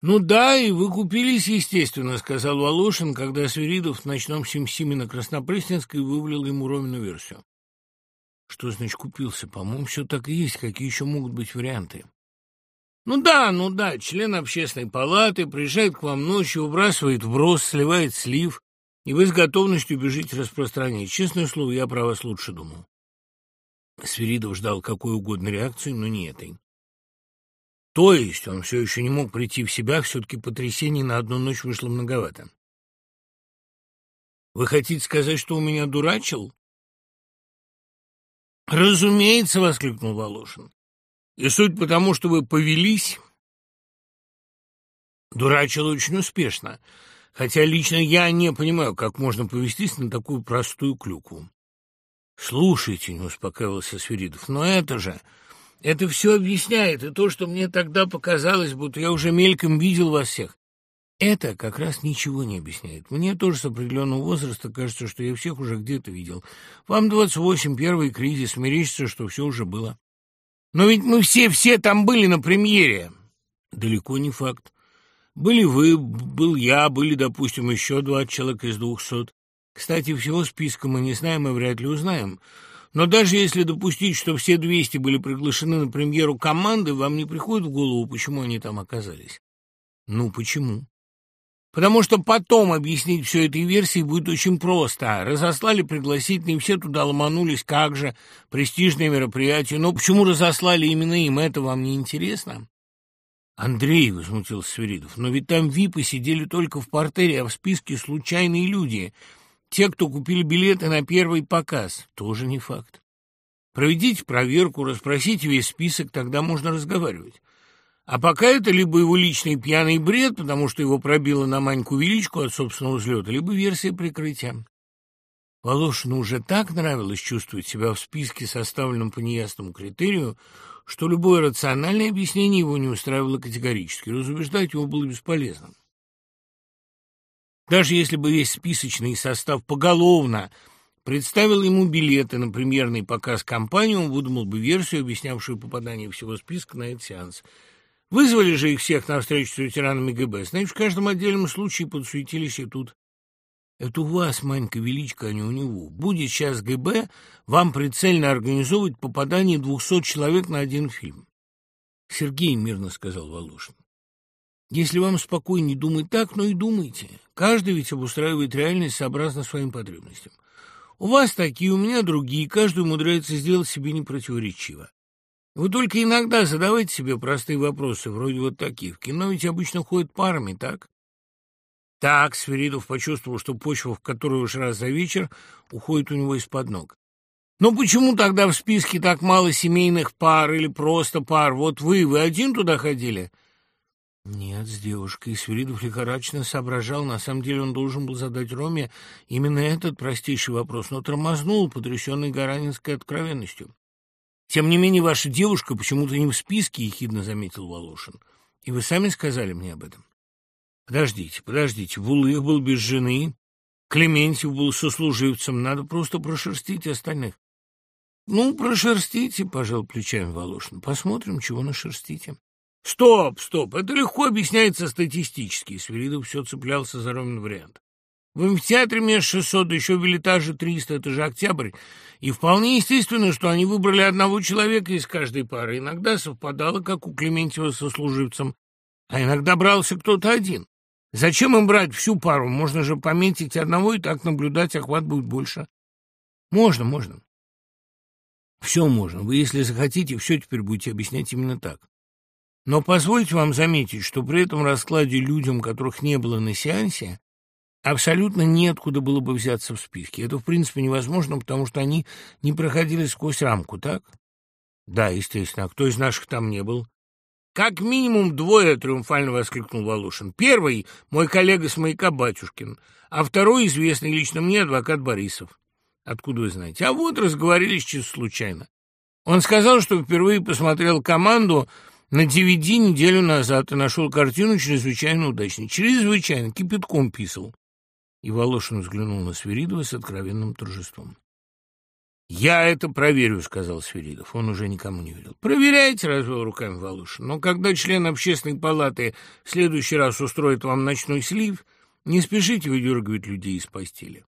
«Ну да, и вы купились, естественно», — сказал Волошин, когда Свиридов в ночном Симсиме на Краснопресненской вывалил ему ровную версию. «Что значит купился? По-моему, все так и есть. Какие еще могут быть варианты?» «Ну да, ну да, член общественной палаты приезжает к вам ночью, выбрасывает вброс, сливает слив, и вы с готовностью бежите распространять. Честное слово, я про вас лучше думал». Свиридов ждал какой угодно реакции, но не этой. То есть он все еще не мог прийти в себя, все-таки потрясений на одну ночь вышло многовато. «Вы хотите сказать, что у меня дурачил?» «Разумеется!» — воскликнул Волошин. «И суть потому, что вы повелись...» Дурачил очень успешно, хотя лично я не понимаю, как можно повестись на такую простую клюкву. «Слушайте», — не успокаивался Свиридов, — «но это же...» Это все объясняет, и то, что мне тогда показалось, будто я уже мельком видел вас всех. Это как раз ничего не объясняет. Мне тоже с определенного возраста кажется, что я всех уже где-то видел. Вам 28, первый кризис, мерещится, что все уже было. Но ведь мы все-все там были на премьере. Далеко не факт. Были вы, был я, были, допустим, еще два человека из двухсот. Кстати, всего списка мы не знаем и вряд ли узнаем. Но даже если допустить, что все 200 были приглашены на премьеру команды, вам не приходит в голову, почему они там оказались? Ну, почему? Потому что потом объяснить все этой версией будет очень просто. Разослали пригласительные, все туда ломанулись, как же, престижное мероприятие. Но почему разослали именно им, это вам не интересно? Андрей, — возмутился Свиридов, — но ведь там випы сидели только в портере, а в списке случайные люди — те, кто купили билеты на первый показ, тоже не факт. Проведите проверку, расспросите весь список, тогда можно разговаривать. А пока это либо его личный пьяный бред, потому что его пробило на Маньку Величку от собственного взлета, либо версия прикрытия. Волошину уже так нравилось чувствовать себя в списке, составленном по неясному критерию, что любое рациональное объяснение его не устраивало категорически. Разубеждать его было бесполезно. Даже если бы весь списочный состав поголовно представил ему билеты на премьерный показ компании, он выдумал бы версию, объяснявшую попадание всего списка на этот сеанс. Вызвали же их всех на встречу с ветеранами ГБ. Значит, в каждом отдельном случае подсуетились и тут. Это у вас, Манька, величка, а не у него. Будет сейчас ГБ вам прицельно организовывать попадание двухсот человек на один фильм. Сергей мирно сказал Волошин. Если вам спокойнее думать так, ну и думайте. Каждый ведь обустраивает реальность сообразно своим потребностям. У вас такие, у меня другие, каждый умудряется сделать себе непротиворечиво. Вы только иногда задавайте себе простые вопросы, вроде вот таких. В кино ведь обычно ходят парами, так? Так, Сверидов почувствовал, что почва, в которую уж раз за вечер, уходит у него из-под ног. Но почему тогда в списке так мало семейных пар или просто пар? Вот вы, вы один туда ходили?» Нет, с девушкой. Свиридов лихорадочно соображал. На самом деле он должен был задать Роме именно этот простейший вопрос, но тормознул, потрясенный Гаранинской откровенностью. «Тем не менее, ваша девушка почему-то не в списке», — ехидно заметил Волошин. «И вы сами сказали мне об этом». «Подождите, подождите. Вулых был без жены, Клементьев был сослуживцем. Надо просто прошерстить остальных». «Ну, прошерстите», — пожал плечами Волошин. «Посмотрим, чего нашерстите». Стоп, стоп, это легко объясняется статистически. Свиридов все цеплялся за ровный вариант. В амфитеатре мест 600, да еще в билетаже 300, это же октябрь. И вполне естественно, что они выбрали одного человека из каждой пары. Иногда совпадало, как у Клементьева со служивцем, а иногда брался кто-то один. Зачем им брать всю пару? Можно же пометить одного и так наблюдать, охват будет больше. Можно, можно. Все можно. Вы, если захотите, все теперь будете объяснять именно так. Но позвольте вам заметить, что при этом раскладе людям, которых не было на сеансе, абсолютно неоткуда было бы взяться в списке. Это, в принципе, невозможно, потому что они не проходили сквозь рамку, так? Да, естественно. А кто из наших там не был? Как минимум двое, триумфально воскликнул Волошин. Первый — мой коллега с маяка Батюшкин, а второй — известный лично мне адвокат Борисов. Откуда вы знаете? А вот разговорились чисто случайно. Он сказал, что впервые посмотрел команду на DVD неделю назад и нашел картину чрезвычайно удачной. Чрезвычайно, кипятком писал. И Волошин взглянул на Свиридова с откровенным торжеством. «Я это проверю», — сказал Свиридов. Он уже никому не верил. «Проверяйте», — развел руками Волошин. «Но когда член общественной палаты в следующий раз устроит вам ночной слив, не спешите выдергивать людей из постели».